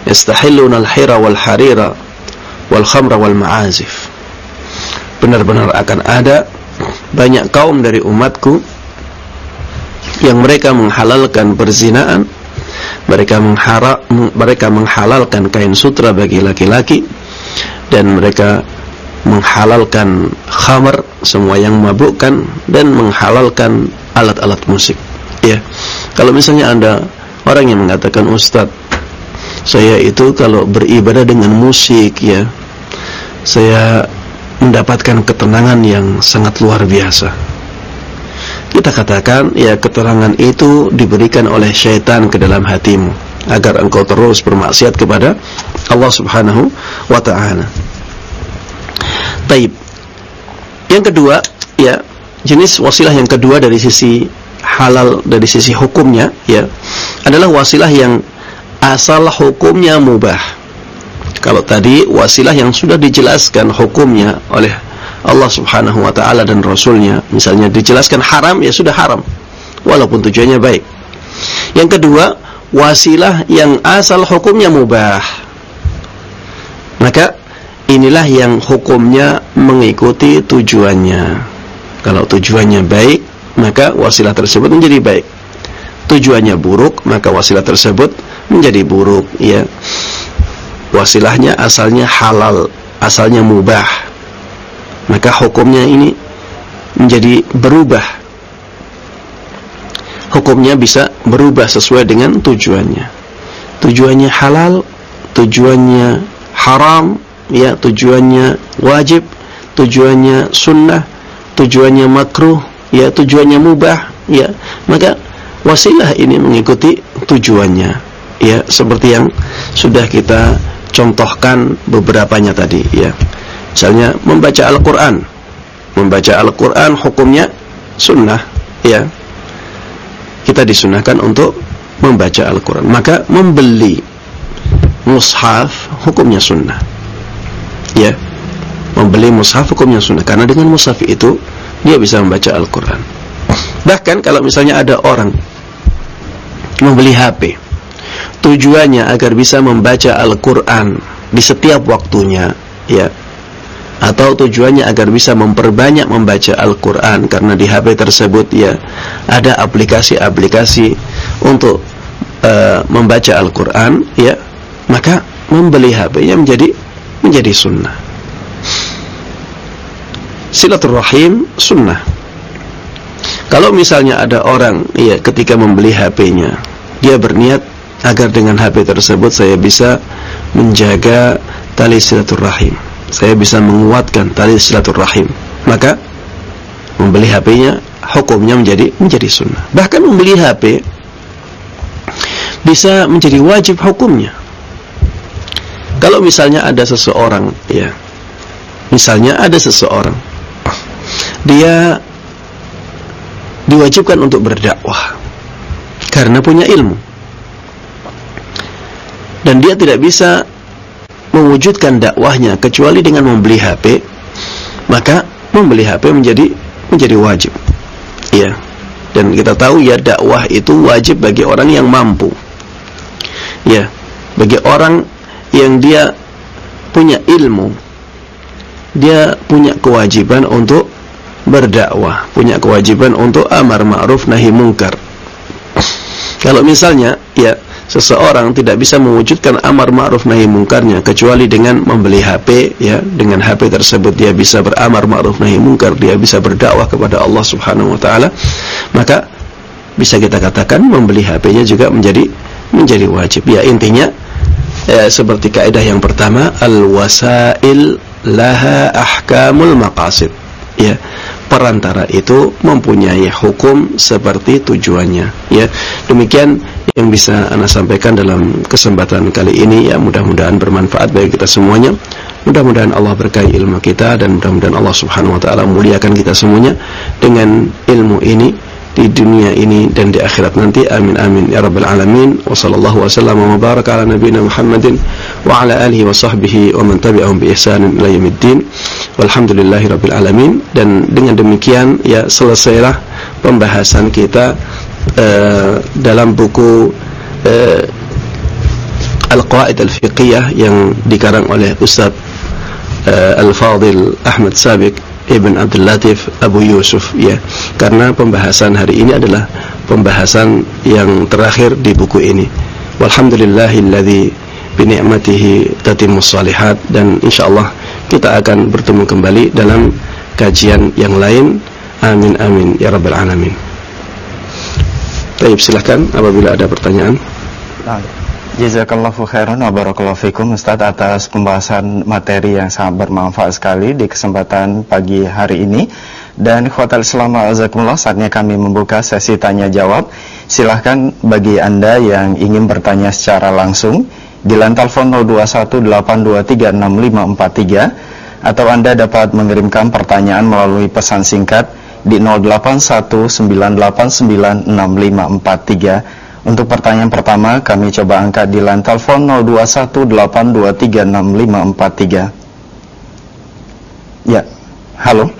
yastahilluna al-hira wal harira wal khamra wal ma'azif benar-benar akan ada banyak kaum dari umatku yang mereka menghalalkan perzinaan mereka menghara, mereka menghalalkan kain sutra bagi laki-laki dan mereka menghalalkan khamar semua yang mabukkan dan menghalalkan alat-alat musik ya kalau misalnya ada orang yang mengatakan Ustadz saya itu kalau beribadah dengan musik ya saya mendapatkan ketenangan yang sangat luar biasa kita katakan ya keterangan itu diberikan oleh syaitan ke dalam hatimu agar engkau terus bermaksiat kepada Allah Subhanahu wa taala. Taib. Yang kedua, ya, jenis wasilah yang kedua dari sisi halal dari sisi hukumnya ya adalah wasilah yang asal hukumnya mubah. Kalau tadi wasilah yang sudah dijelaskan hukumnya oleh Allah Subhanahu wa taala dan rasulnya, misalnya dijelaskan haram ya sudah haram walaupun tujuannya baik. Yang kedua, wasilah yang asal hukumnya mubah. Maka inilah yang hukumnya mengikuti tujuannya. Kalau tujuannya baik, maka wasilah tersebut menjadi baik. Tujuannya buruk, maka wasilah tersebut menjadi buruk, ya. Wasilahnya asalnya halal, asalnya mubah. Maka hukumnya ini menjadi berubah. Hukumnya bisa berubah sesuai dengan tujuannya. Tujuannya halal, tujuannya haram, ya, tujuannya wajib, tujuannya sunnah, tujuannya makruh, ya tujuannya mubah ya. Maka wasilah ini mengikuti tujuannya ya. Seperti yang sudah kita contohkan beberapanya tadi ya. Misalnya membaca Al-Qur'an. Membaca Al-Qur'an hukumnya sunnah ya. Kita disunahkan untuk membaca Al-Qur'an. Maka membeli mushaf hukumnya sunnah ya. Membeli mushaf hukumnya sunnah. Karena dengan mushaf itu dia bisa membaca Al-Quran. Bahkan kalau misalnya ada orang membeli HP, tujuannya agar bisa membaca Al-Quran di setiap waktunya, ya, atau tujuannya agar bisa memperbanyak membaca Al-Quran karena di HP tersebut ya ada aplikasi-aplikasi untuk uh, membaca Al-Quran, ya, maka membeli HP-nya menjadi menjadi sunnah silaturahim sunnah. Kalau misalnya ada orang ya ketika membeli HP-nya, dia berniat agar dengan HP tersebut saya bisa menjaga tali silaturahim. Saya bisa menguatkan tali silaturahim. Maka membeli HP-nya hukumnya menjadi menjadi sunnah. Bahkan membeli HP bisa menjadi wajib hukumnya. Kalau misalnya ada seseorang ya Misalnya ada seseorang dia diwajibkan untuk berdakwah karena punya ilmu. Dan dia tidak bisa mewujudkan dakwahnya kecuali dengan membeli HP, maka membeli HP menjadi menjadi wajib. Ya. Dan kita tahu ya dakwah itu wajib bagi orang yang mampu. Ya, bagi orang yang dia punya ilmu, dia punya kewajiban untuk berdakwah, punya kewajiban untuk amar ma'ruf nahi mungkar. Kalau misalnya ya seseorang tidak bisa mewujudkan amar ma'ruf nahi mungkarnya kecuali dengan membeli HP ya dengan HP tersebut dia bisa beramar ma'ruf nahi mungkar dia bisa berdakwah kepada Allah Subhanahu wa taala maka bisa kita katakan membeli HP-nya juga menjadi menjadi wajib ya intinya ya, seperti kaidah yang pertama al wasail laha ahkamul maqasid ya perantara itu mempunyai hukum seperti tujuannya ya. Demikian yang bisa anda sampaikan dalam kesempatan kali ini ya. Mudah-mudahan bermanfaat bagi kita semuanya. Mudah-mudahan Allah berkahi ilmu kita dan mudah-mudahan Allah subhanahu wa ta'ala muliakan kita semuanya dengan ilmu ini di dunia ini dan di akhirat nanti. Amin amin ya rabbal alamin. Wa sallallahu wa sallam wa baraka ala nabiyyina Muhammadin wa ala alihi wa sahbihi wa man tabi'ahum bi ihsanin ila yaumiddin. Walhamdulillahi rabbil alamin. Dan dengan demikian ya selesailah pembahasan kita uh, dalam buku uh, Al-Qawaid Al-Fiqhiyah yang dikarang oleh Ustaz uh, Al-Fadil Ahmad Sabiq Ibn Abdul Latif Abu Yusuf ya. Karena pembahasan hari ini adalah pembahasan yang terakhir di buku ini. Walhamdulillahilladzi bi ni'matihi tatimmus salihat dan insyaallah kita akan bertemu kembali dalam kajian yang lain. Amin amin ya rabbal alamin. Baik silahkan apabila ada pertanyaan. Nah Jazakallahu khairan wa barakallahu fikum Ustaz atas pembahasan materi yang sangat bermanfaat sekali di kesempatan pagi hari ini. Dan khotal selama azakumullah saatnya kami membuka sesi tanya jawab silahkan bagi anda yang ingin bertanya secara langsung di telepon 0218236543 atau anda dapat mengirimkan pertanyaan melalui pesan singkat di 0819896543 untuk pertanyaan pertama, kami coba angkat di line telepon 0218236543. Ya, halo.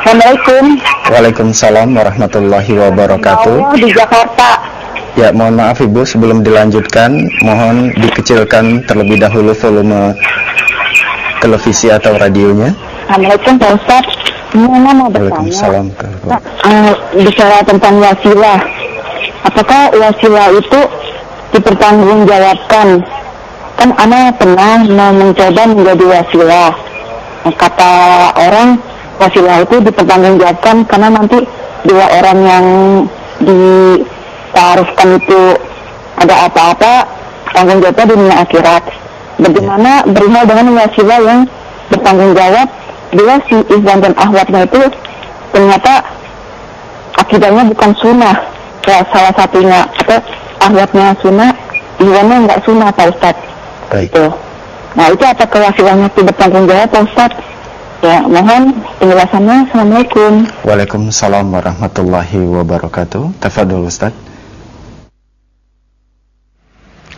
Assalamualaikum. Waalaikumsalam warahmatullahi wabarakatuh. Oh, di Jakarta. Ya, mohon maaf Ibu, sebelum dilanjutkan, mohon dikecilkan terlebih dahulu volume televisi atau radionya. Assalamualaikum Pak Ustaz. Mau mau bertanya. Waalaikumsalam. Uh, bicara tentang wasilah apakah wasilah itu dipertanggungjawabkan? Kan anak pernah mencoba menjadi wasilah. Kata orang wasilah itu dipertanggungjawabkan karena nanti dua orang yang ditaruhkan itu ada apa-apa tanggung jawabnya di dunia akhirat. Bagaimana berhubungan dengan wasilah yang bertanggung jawab bila si Izan dan ahwatnya itu ternyata akidahnya bukan sunnah ya salah satunya atau ahwatnya sunnah iwannya nggak sunnah Pak Ustad Baik. Itu. Nah itu apa kewakilannya itu bertanggung jawab Pak Ustad Ya mohon penjelasannya Assalamualaikum Waalaikumsalam warahmatullahi wabarakatuh. Tafadhol Ustaz.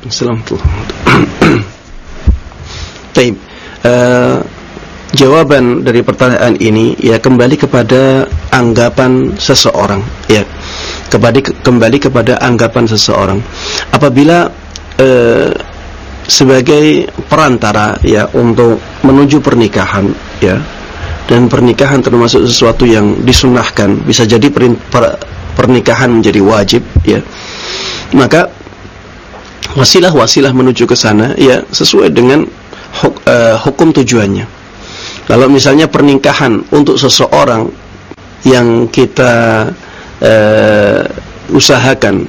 Assalamualaikum Baik uh, Jawaban dari pertanyaan ini ya kembali kepada anggapan seseorang ya kembali kembali kepada anggapan seseorang. Apabila uh, sebagai perantara ya untuk menuju pernikahan ya dan pernikahan termasuk sesuatu yang disunahkan bisa jadi per, per, pernikahan menjadi wajib ya maka wasilah-wasilah menuju ke sana ya sesuai dengan huk, uh, hukum tujuannya. Kalau misalnya pernikahan untuk seseorang yang kita uh, usahakan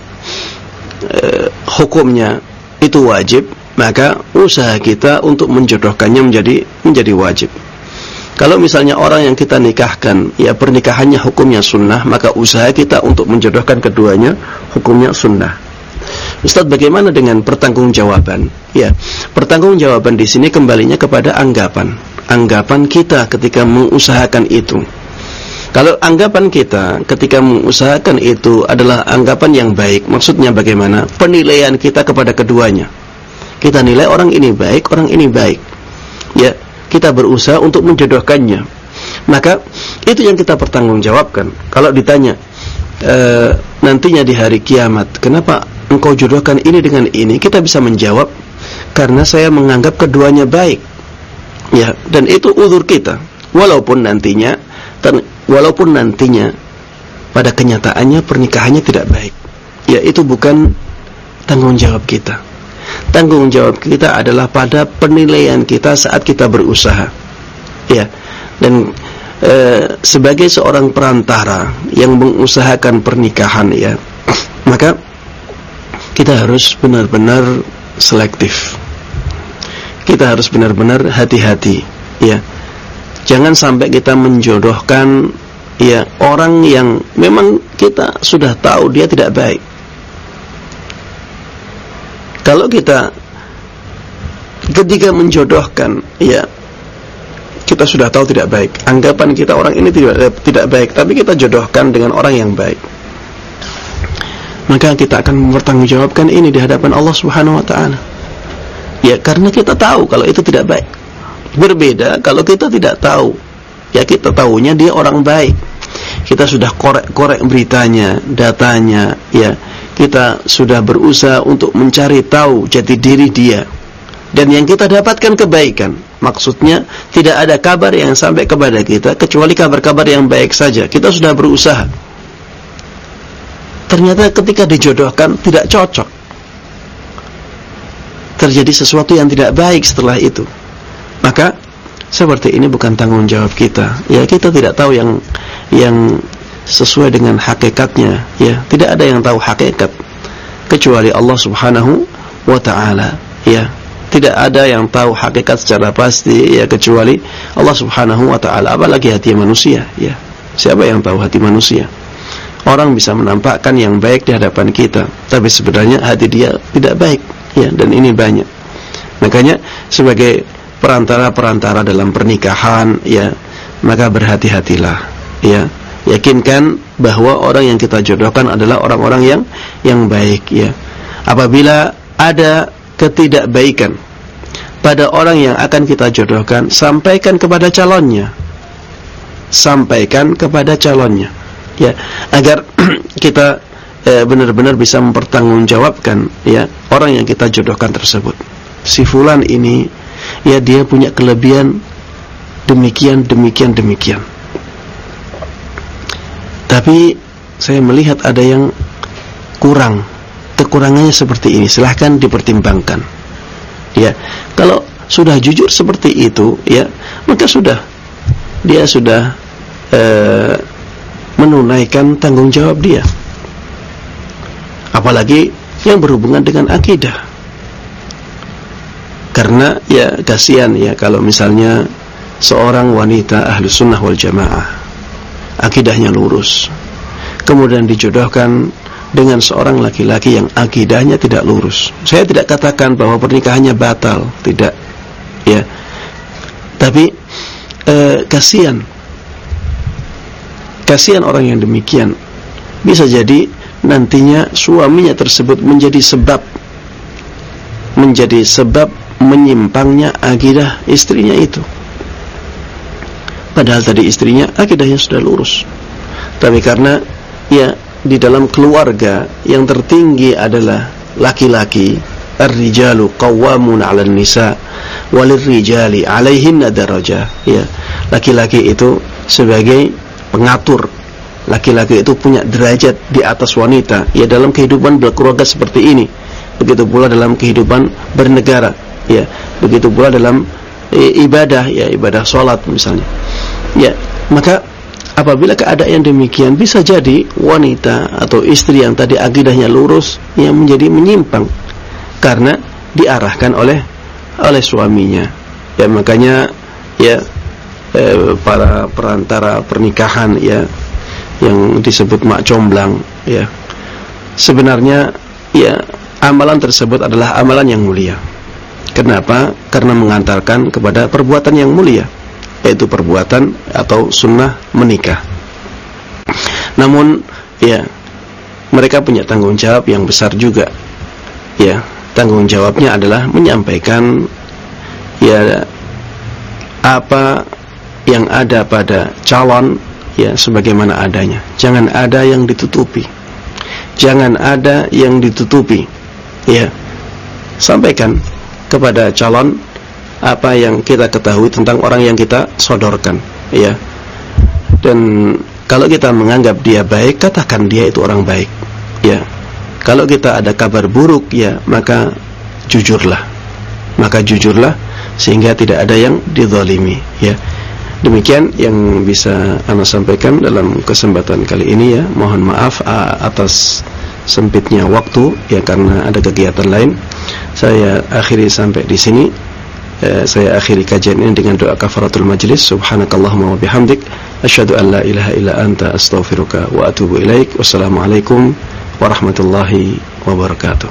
uh, hukumnya itu wajib, maka usaha kita untuk menjodohkannya menjadi menjadi wajib. Kalau misalnya orang yang kita nikahkan, ya pernikahannya hukumnya sunnah, maka usaha kita untuk menjodohkan keduanya hukumnya sunnah. Ustadz bagaimana dengan pertanggungjawaban? Ya, pertanggungjawaban di sini kembalinya kepada anggapan. Anggapan kita ketika mengusahakan itu. Kalau anggapan kita ketika mengusahakan itu adalah anggapan yang baik, maksudnya bagaimana? Penilaian kita kepada keduanya. Kita nilai orang ini baik, orang ini baik. Ya, kita berusaha untuk menjodohkannya. Maka itu yang kita pertanggungjawabkan. Kalau ditanya e, nantinya di hari kiamat, kenapa engkau jodohkan ini dengan ini? Kita bisa menjawab karena saya menganggap keduanya baik. Ya, dan itu uzur kita. Walaupun nantinya walaupun nantinya pada kenyataannya pernikahannya tidak baik. Ya, itu bukan tanggung jawab kita. Tanggung jawab kita adalah pada penilaian kita saat kita berusaha. Ya. Dan e, sebagai seorang perantara yang mengusahakan pernikahan ya, maka kita harus benar-benar selektif. Kita harus benar-benar hati-hati, ya. Jangan sampai kita menjodohkan ya orang yang memang kita sudah tahu dia tidak baik. Kalau kita ketika menjodohkan ya kita sudah tahu tidak baik. Anggapan kita orang ini tidak tidak baik, tapi kita jodohkan dengan orang yang baik. Maka kita akan mempertanggungjawabkan ini di hadapan Allah Subhanahu wa taala. Ya, karena kita tahu kalau itu tidak baik. Berbeda kalau kita tidak tahu. Ya, kita tahunya dia orang baik. Kita sudah korek-korek beritanya, datanya, ya. Kita sudah berusaha untuk mencari tahu jati diri dia. Dan yang kita dapatkan kebaikan Maksudnya tidak ada kabar yang sampai kepada kita kecuali kabar-kabar yang baik saja. Kita sudah berusaha. Ternyata ketika dijodohkan tidak cocok. Terjadi sesuatu yang tidak baik setelah itu. Maka seperti ini bukan tanggung jawab kita. Ya kita tidak tahu yang yang sesuai dengan hakikatnya. Ya tidak ada yang tahu hakikat kecuali Allah Subhanahu wa taala. Ya tidak ada yang tahu hakikat secara pasti ya kecuali Allah Subhanahu wa taala apalagi hati manusia ya siapa yang tahu hati manusia orang bisa menampakkan yang baik di hadapan kita tapi sebenarnya hati dia tidak baik ya dan ini banyak makanya sebagai perantara-perantara dalam pernikahan ya maka berhati-hatilah ya. Yakinkan bahwa orang yang kita jodohkan adalah orang-orang yang yang baik ya. Apabila ada ketidakbaikan pada orang yang akan kita jodohkan sampaikan kepada calonnya. Sampaikan kepada calonnya ya. Agar kita eh, benar-benar bisa mempertanggungjawabkan ya orang yang kita jodohkan tersebut. Si fulan ini ya dia punya kelebihan demikian demikian demikian. Tapi saya melihat ada yang kurang. Kekurangannya seperti ini. Silahkan dipertimbangkan. Ya kalau sudah jujur seperti itu ya maka sudah. Dia sudah e, menunaikan tanggung jawab dia. Apalagi yang berhubungan dengan akidah karena ya kasihan ya kalau misalnya seorang wanita ahlu sunnah wal jamaah akidahnya lurus kemudian dijodohkan dengan seorang laki-laki yang akidahnya tidak lurus. Saya tidak katakan bahwa pernikahannya batal, tidak. Ya. Tapi eh, kasihan. Kasihan orang yang demikian. Bisa jadi nantinya suaminya tersebut menjadi sebab menjadi sebab menyimpangnya akidah istrinya itu. Padahal tadi istrinya akidahnya sudah lurus. Tapi karena ya di dalam keluarga yang tertinggi adalah laki-laki ar-rijalu qawwamun 'alan nisa walirrijali 'alaihinna darajah ya laki-laki itu sebagai pengatur. Laki-laki itu punya derajat di atas wanita. Ya dalam kehidupan berkeluarga seperti ini. Begitu pula dalam kehidupan bernegara ya begitu pula dalam e, ibadah ya ibadah salat misalnya ya maka Apabila keadaan demikian bisa jadi wanita atau istri yang tadi akidahnya lurus yang menjadi menyimpang karena diarahkan oleh oleh suaminya. Ya makanya ya eh, para perantara pernikahan ya yang disebut mak comblang ya sebenarnya ya amalan tersebut adalah amalan yang mulia. Kenapa? Karena mengantarkan kepada perbuatan yang mulia, yaitu perbuatan atau sunnah menikah. Namun, ya, mereka punya tanggung jawab yang besar juga. Ya, tanggung jawabnya adalah menyampaikan ya apa yang ada pada calon ya sebagaimana adanya. Jangan ada yang ditutupi. Jangan ada yang ditutupi. Ya. Sampaikan kepada calon apa yang kita ketahui tentang orang yang kita sodorkan, ya. Dan kalau kita menganggap dia baik, katakan dia itu orang baik, ya. Kalau kita ada kabar buruk, ya, maka jujurlah. Maka jujurlah sehingga tidak ada yang dizalimi, ya. Demikian yang bisa Anda sampaikan dalam kesempatan kali ini ya. Mohon maaf atas sempitnya waktu ya karena ada kegiatan lain. Saya akhiri sampai di sini. Eh, saya akhiri kajian ini dengan doa kafaratul majlis. Subhanakallahumma wa bihamdik asyhadu an la ilaha illa anta astaghfiruka wa atubu ilaik. Wassalamualaikum warahmatullahi wabarakatuh.